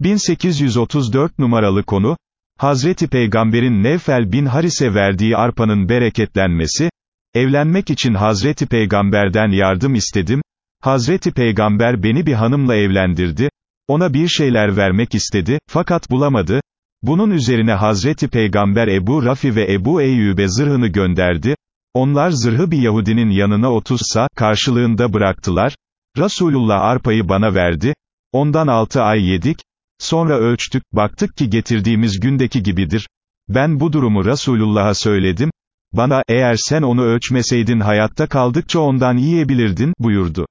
1834 numaralı konu, Hazreti Peygamber'in Nevfel bin Haris'e verdiği arpanın bereketlenmesi, evlenmek için Hazreti Peygamber'den yardım istedim, Hazreti Peygamber beni bir hanımla evlendirdi, ona bir şeyler vermek istedi, fakat bulamadı, bunun üzerine Hazreti Peygamber Ebu Rafi ve Ebu Eyyübe zırhını gönderdi, onlar zırhı bir Yahudinin yanına otuzsa, karşılığında bıraktılar, Resulullah arpayı bana verdi, ondan altı ay yedik, sonra ölçtük, baktık ki getirdiğimiz gündeki gibidir, ben bu durumu Resulullah'a söyledim, bana, eğer sen onu ölçmeseydin hayatta kaldıkça ondan yiyebilirdin, buyurdu.